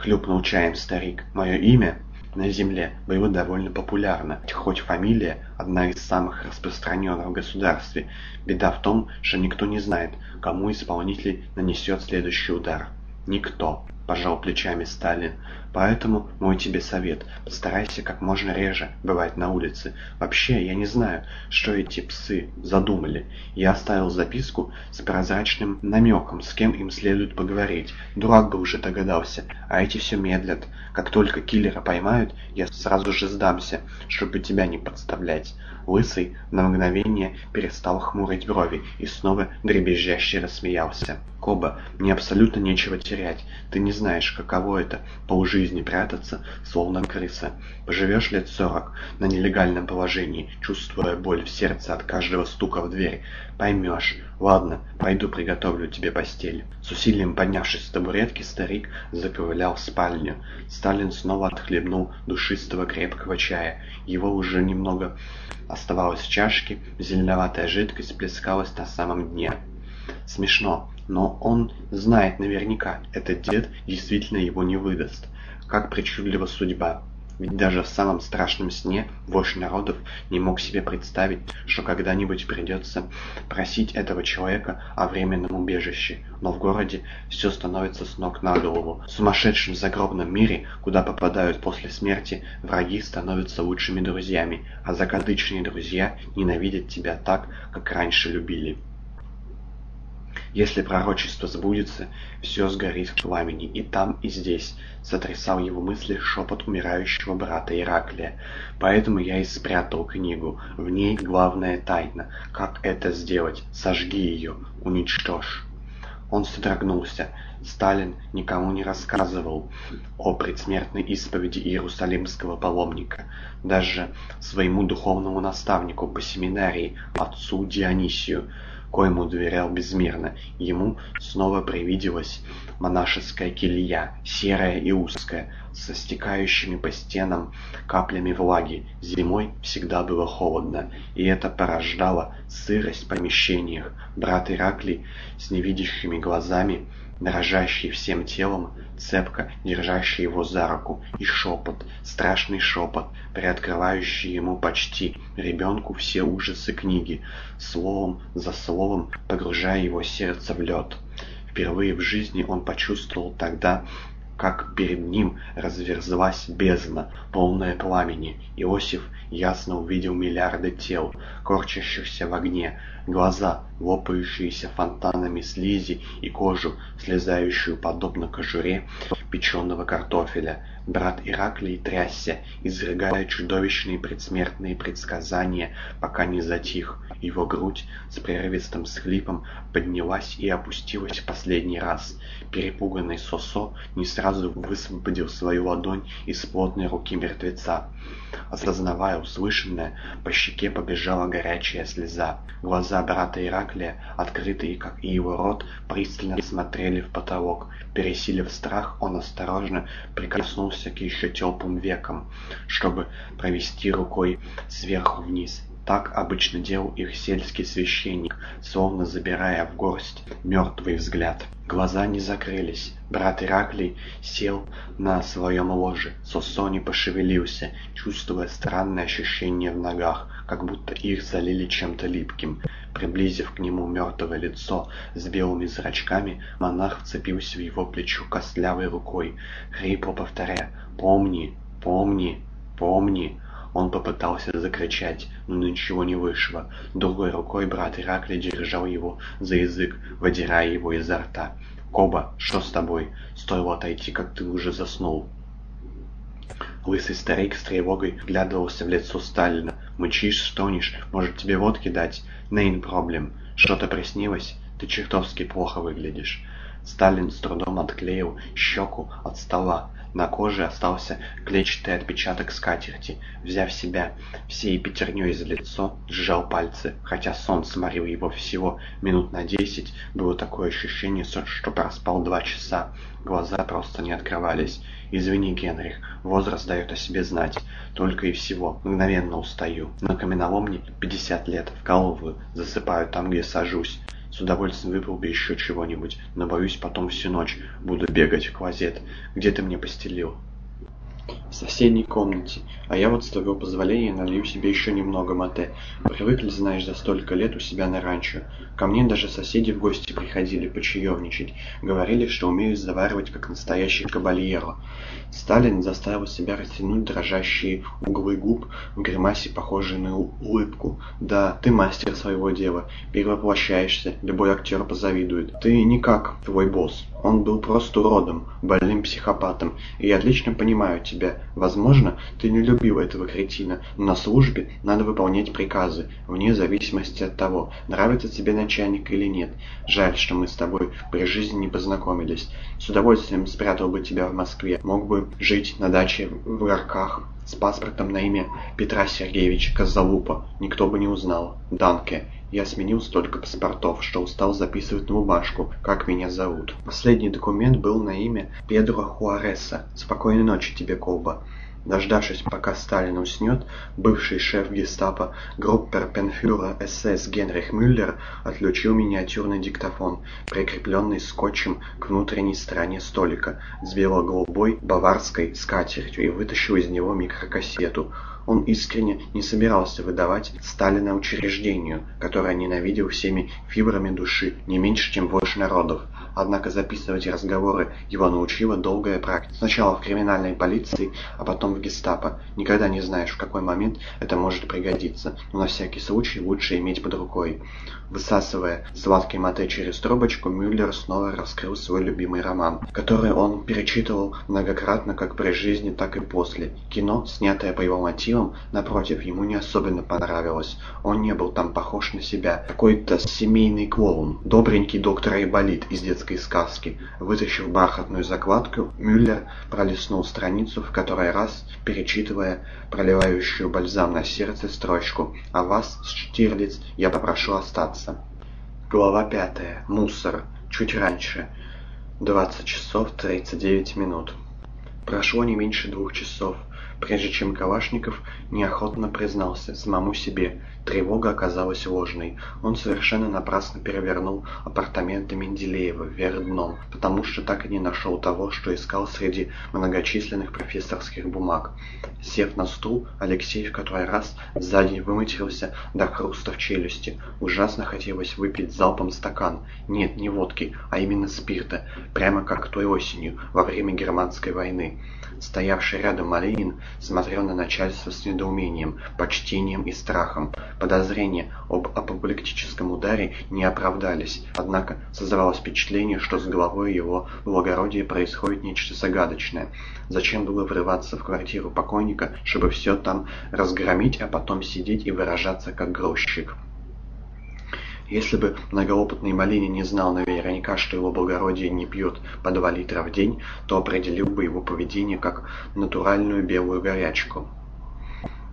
Хлюпнул чаем старик. Мое имя на Земле было довольно популярно, хоть фамилия одна из самых распространенных в государстве. Беда в том, что никто не знает, кому исполнитель нанесет следующий удар. «Никто», – пожал плечами Сталин. «Поэтому мой тебе совет – постарайся как можно реже бывать на улице. Вообще, я не знаю, что эти псы задумали. Я оставил записку с прозрачным намеком, с кем им следует поговорить. Дурак бы уже догадался, а эти все медлят. Как только киллера поймают, я сразу же сдамся, чтобы тебя не подставлять». Лысый на мгновение перестал хмурить брови и снова дребезжаще рассмеялся. «Коба, мне абсолютно нечего терять. Ты не знаешь, каково это — полжизни прятаться, словно крыса. Поживешь лет сорок на нелегальном положении, чувствуя боль в сердце от каждого стука в дверь. Поймешь. Ладно, пойду приготовлю тебе постель». С усилием поднявшись с табуретки, старик заковылял в спальню. Сталин снова отхлебнул душистого крепкого чая. Его уже немного оставалось в чашке, зеленоватая жидкость плескалась на самом дне. Смешно, но он знает наверняка, этот дед действительно его не выдаст. Как причудлива судьба. Ведь даже в самом страшном сне вождь народов не мог себе представить, что когда-нибудь придется просить этого человека о временном убежище. Но в городе все становится с ног на голову. В сумасшедшем загробном мире, куда попадают после смерти, враги становятся лучшими друзьями, а закадычные друзья ненавидят тебя так, как раньше любили. Если пророчество сбудется, все сгорит в пламени, и там, и здесь, сотрясал его мысли шепот умирающего брата Ираклия. Поэтому я и спрятал книгу. В ней главная тайна. Как это сделать? Сожги ее, уничтожь. Он содрогнулся. Сталин никому не рассказывал о предсмертной исповеди иерусалимского паломника. Даже своему духовному наставнику по семинарии, отцу Дионисию коему доверял безмерно. Ему снова привиделась монашеская келья, серая и узкая, со стекающими по стенам каплями влаги. Зимой всегда было холодно, и это порождало сырость в помещениях. Брат Ираклий с невидящими глазами дрожащий всем телом, цепко держащий его за руку, и шепот, страшный шепот, приоткрывающий ему почти ребенку все ужасы книги, словом за словом погружая его сердце в лед. Впервые в жизни он почувствовал тогда, как перед ним разверзлась бездна, полная пламени. Иосиф ясно увидел миллиарды тел, корчащихся в огне, глаза, лопающиеся фонтанами слизи и кожу, слезающую подобно кожуре печеного картофеля. Брат Ираклий трясся, изрыгая чудовищные предсмертные предсказания, пока не затих. Его грудь с прерывистым схлипом поднялась и опустилась в последний раз. Перепуганный Сосо не сразу высвободил свою ладонь из плотной руки мертвеца. Осознавая услышанное, по щеке побежала горячая слеза. Глаза брата Ираклия, открытые, как и его рот, пристально смотрели в потолок. Пересилив страх, он осторожно прикоснулся к еще теплым векам, чтобы провести рукой сверху вниз. Так обычно делал их сельский священник, словно забирая в горсть мертвый взгляд. Глаза не закрылись. Брат Ираклий сел на своем ложе. Сосо не пошевелился, чувствуя странное ощущение в ногах, как будто их залили чем-то липким. Приблизив к нему мертвое лицо с белыми зрачками, монах вцепился в его плечо костлявой рукой, хрипло повторяя «Помни, помни, помни». Он попытался закричать, но ничего не вышло. Другой рукой брат Иракли держал его за язык, выдирая его изо рта. «Коба, что с тобой? Стоило отойти, как ты уже заснул». Лысый старик с тревогой вглядывался в лицо Сталина. «Мычишь, стонешь? Может, тебе водки дать? Нейн проблем. Что-то приснилось? Ты чертовски плохо выглядишь». Сталин с трудом отклеил щеку от стола. На коже остался клетчатый отпечаток скатерти. Взяв себя всей пятерней за лицо, сжал пальцы. Хотя сон сморил его всего минут на десять, было такое ощущение, что проспал два часа. Глаза просто не открывались. «Извини, Генрих, возраст дает о себе знать. Только и всего. Мгновенно устаю. На каменоломне 50 лет. Вкалываю, засыпаю там, где сажусь. С удовольствием выпил бы еще чего-нибудь, но боюсь, потом всю ночь буду бегать в клозет. Где ты мне постелил?» В соседней комнате, а я вот с твоего позволения налью себе еще немного мате. Привыкли, знаешь, за столько лет у себя на ранчо. Ко мне даже соседи в гости приходили почаевничать. Говорили, что умеют заваривать, как настоящий кабальеро. Сталин заставил себя растянуть дрожащие углы губ в гримасе, похожей на улыбку. «Да, ты мастер своего дела, перевоплощаешься, любой актер позавидует. Ты не как твой босс. Он был просто уродом, больным психопатом, и я отлично понимаю тебя. Возможно, ты не любил этого кретина, но на службе надо выполнять приказы, вне зависимости от того, нравится тебе начальник или нет. Жаль, что мы с тобой при жизни не познакомились. С удовольствием спрятал бы тебя в Москве, мог бы жить на даче в Горках с паспортом на имя Петра Сергеевича Козалупа. Никто бы не узнал. Данке. Я сменил столько паспортов, что устал записывать на бумажку, как меня зовут. Последний документ был на имя Педро Хуареса. Спокойной ночи тебе, Колба. Дождавшись, пока Сталин уснет, бывший шеф гестапо группенфюрер СС Генрих Мюллер отключил миниатюрный диктофон, прикрепленный скотчем к внутренней стороне столика, с бело-голубой баварской скатертью и вытащил из него микрокассету. Он искренне не собирался выдавать Сталина учреждению, которое ненавидел всеми фибрами души не меньше, чем вождь народов. Однако записывать разговоры его научила долгая практика. Сначала в криминальной полиции, а потом в гестапо. Никогда не знаешь, в какой момент это может пригодиться, но на всякий случай лучше иметь под рукой. Высасывая сладкий мате через трубочку, Мюллер снова раскрыл свой любимый роман, который он перечитывал многократно как при жизни, так и после. Кино, снятое по его мотивам, напротив, ему не особенно понравилось. Он не был там похож на себя. Какой-то семейный клоун, добренький доктор Айболит из детской сказки. Вытащив бархатную закладку, Мюллер пролистнул страницу, в которой раз, перечитывая проливающую бальзам на сердце строчку «А вас, Штирлиц, я попрошу остаться». Глава пятая. Мусор. Чуть раньше. 20 часов 39 минут. Прошло не меньше двух часов, прежде чем Калашников неохотно признался самому себе. Тревога оказалась ложной. Он совершенно напрасно перевернул апартаменты Менделеева вверх дном, потому что так и не нашел того, что искал среди многочисленных профессорских бумаг. Сев на стул, Алексей в который раз за день выматерился до хруста в челюсти. Ужасно хотелось выпить залпом стакан. Нет, не водки, а именно спирта, прямо как той осенью, во время германской войны. Стоявший рядом Малинин смотрел на начальство с недоумением, почтением и страхом. Подозрения об апоплектическом ударе не оправдались, однако создавалось впечатление, что с головой его благородия происходит нечто загадочное. Зачем было врываться в квартиру покойника, чтобы все там разгромить, а потом сидеть и выражаться как грузчик? Если бы многоопытный Малинин не знал наверняка, что его благородие не пьет по два литра в день, то определил бы его поведение как натуральную белую горячку.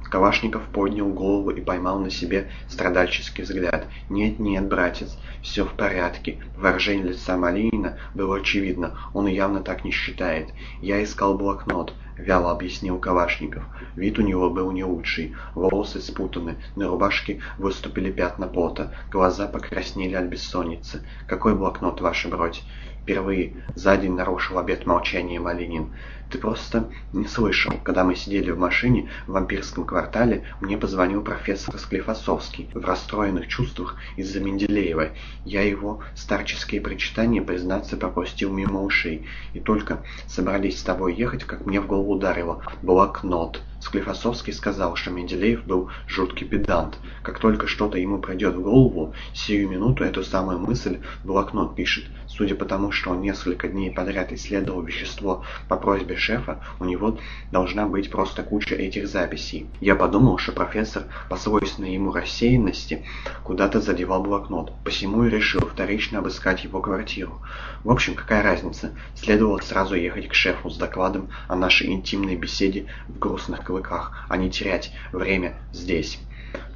Калашников поднял голову и поймал на себе страдальческий взгляд. «Нет, нет, братец, все в порядке». Выражение лица Малинина было очевидно, он явно так не считает. «Я искал блокнот», — вяло объяснил Калашников. Вид у него был не лучший. Волосы спутаны, на рубашке выступили пятна пота, глаза покраснели от бессонницы. «Какой блокнот, ваша бродь?» Впервые за день нарушил обет молчания Малинин. Ты просто не слышал. Когда мы сидели в машине в вампирском квартале, мне позвонил профессор Склифосовский в расстроенных чувствах из-за Менделеева. Я его старческие причитания, признаться, пропустил мимо ушей. И только собрались с тобой ехать, как мне в голову ударило. Блокнот. Склифосовский сказал, что Менделеев был жуткий педант. Как только что-то ему придет в голову, сию минуту эту самую мысль блокнот пишет. Судя по тому, что он несколько дней подряд исследовал вещество по просьбе шефа, у него должна быть просто куча этих записей. Я подумал, что профессор по свойственной ему рассеянности куда-то задевал блокнот, посему и решил вторично обыскать его квартиру. В общем, какая разница? Следовало сразу ехать к шефу с докладом о нашей интимной беседе в грустных клыках, а не терять время здесь.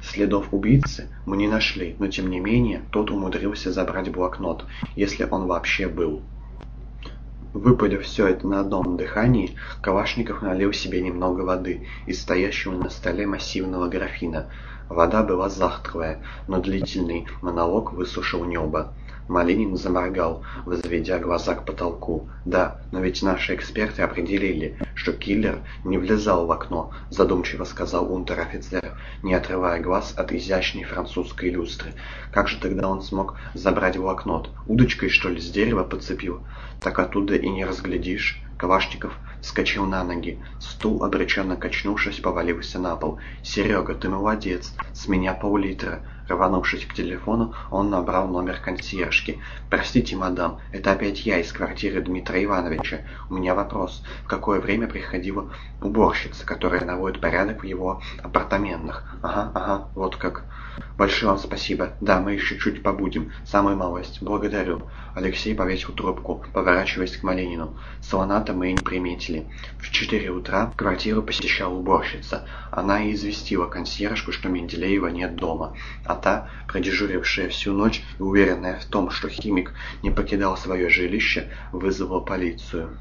Следов убийцы мы не нашли, но тем не менее тот умудрился забрать блокнот, если он вообще был. Выпалив все это на одном дыхании, Калашников налил себе немного воды из стоящего на столе массивного графина. Вода была захтлая, но длительный монолог высушил небо. Малинин заморгал, возведя глаза к потолку. «Да, но ведь наши эксперты определили, что киллер не влезал в окно», задумчиво сказал унтер-офицер, не отрывая глаз от изящной французской люстры. «Как же тогда он смог забрать блокнот? Удочкой, что ли, с дерева подцепил? Так оттуда и не разглядишь». Калашников вскочил на ноги. Стул, обреченно качнувшись, повалился на пол. «Серега, ты молодец! С меня пол-литра!» Рванувшись к телефону, он набрал номер консьержки. «Простите, мадам, это опять я из квартиры Дмитрия Ивановича. У меня вопрос. В какое время приходила уборщица, которая наводит порядок в его апартаментах?» «Ага, ага, вот как». «Большое вам спасибо. Да, мы еще чуть побудем. Самую малость. Благодарю». Алексей повесил трубку, поворачиваясь к Малинину. Солоната мы и не приметили. В четыре утра квартиру посещала уборщица. Она и известила консьержку, что Менделеева нет дома. А та, продежурившая всю ночь и уверенная в том, что химик не покидал свое жилище, вызвала полицию.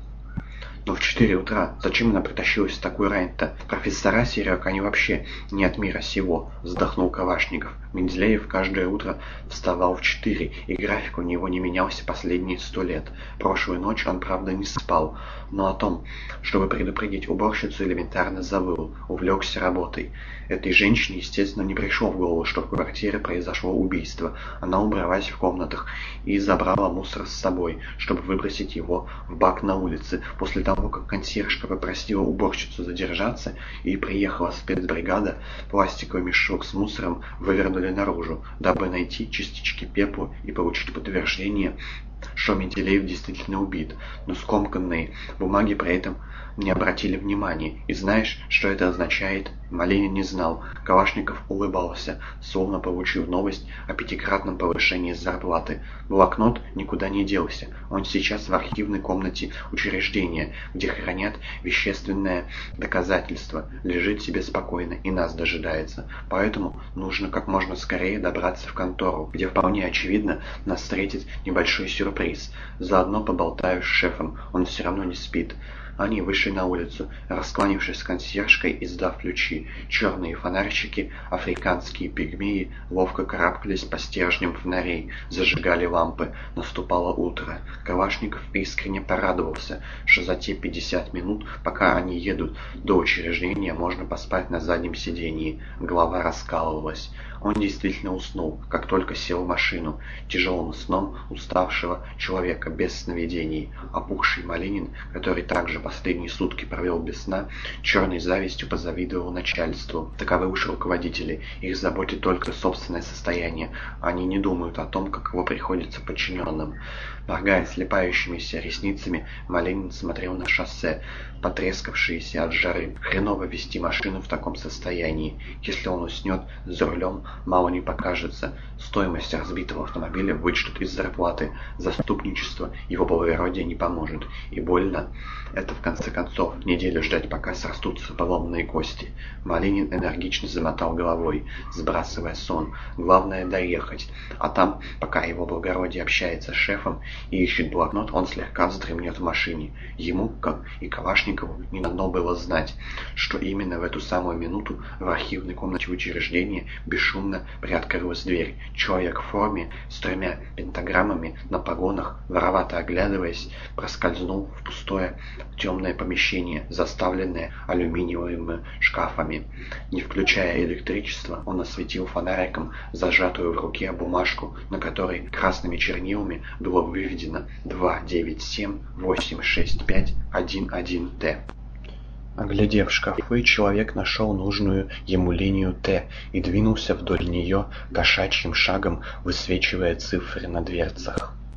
Но в четыре утра зачем она притащилась в такой рань-то? Профессора, Серег, они вообще не от мира сего, вздохнул Кавашников. Менделеев каждое утро вставал в четыре, и график у него не менялся последние сто лет. Прошлой ночью он, правда, не спал, но о том, чтобы предупредить уборщицу, элементарно забыл, увлекся работой. Этой женщине, естественно, не пришло в голову, что в квартире произошло убийство. Она убралась в комнатах и забрала мусор с собой, чтобы выбросить его в бак на улице. После того, как консьержка попросила уборщицу задержаться и приехала спецбригада, пластиковый мешок с мусором вывернули наружу, дабы найти частички пепла и получить подтверждение, что Менделеев действительно убит, но скомканные бумаги при этом не обратили внимания. И знаешь, что это означает? Малинин не знал. Калашников улыбался, словно получив новость о пятикратном повышении зарплаты. Блокнот никуда не делся. Он сейчас в архивной комнате учреждения, где хранят вещественное доказательство. Лежит себе спокойно и нас дожидается. Поэтому нужно как можно скорее добраться в контору, где вполне очевидно нас встретит небольшой сюрприз. Заодно поболтаю с шефом, он все равно не спит. Они вышли на улицу, раскланившись с консьержкой и сдав ключи. Черные фонарщики, африканские пигмеи, ловко карабкались по стержням фонарей, зажигали лампы. Наступало утро. Калашников искренне порадовался, что за те 50 минут, пока они едут до учреждения, можно поспать на заднем сидении. Голова раскалывалась. Он действительно уснул, как только сел в машину, тяжелым сном уставшего человека без сновидений. Опухший Малинин, который также последние сутки провел без сна, черной завистью позавидовал начальству. Таковы уж руководители, их заботит только собственное состояние, они не думают о том, каково приходится подчиненным. Моргая слепающимися ресницами, Малинин смотрел на шоссе, потрескавшиеся от жары. Хреново вести машину в таком состоянии. Если он уснет за рулем, мало не покажется. Стоимость разбитого автомобиля вычтут из зарплаты. Заступничество его благородия не поможет. И больно. Это, в конце концов, неделю ждать, пока срастутся поломанные кости. Малинин энергично замотал головой, сбрасывая сон. Главное доехать. А там, пока его благородие общается с шефом и ищет блокнот, он слегка вздремнет в машине. Ему, как и Калашникову, не надо было знать, что именно в эту самую минуту в архивной комнате учреждения бесшумно приоткрылась дверь. Человек в форме с тремя пентаграммами на погонах, воровато оглядываясь, проскользнул в пустое темное помещение, заставленное алюминиевыми шкафами. Не включая электричество, он осветил фонариком зажатую в руке бумажку, на которой красными чернилами было выведено 297-865-11Т. Оглядев шкафы, человек нашел нужную ему линию Т и двинулся вдоль нее кошачьим шагом, высвечивая цифры на дверцах.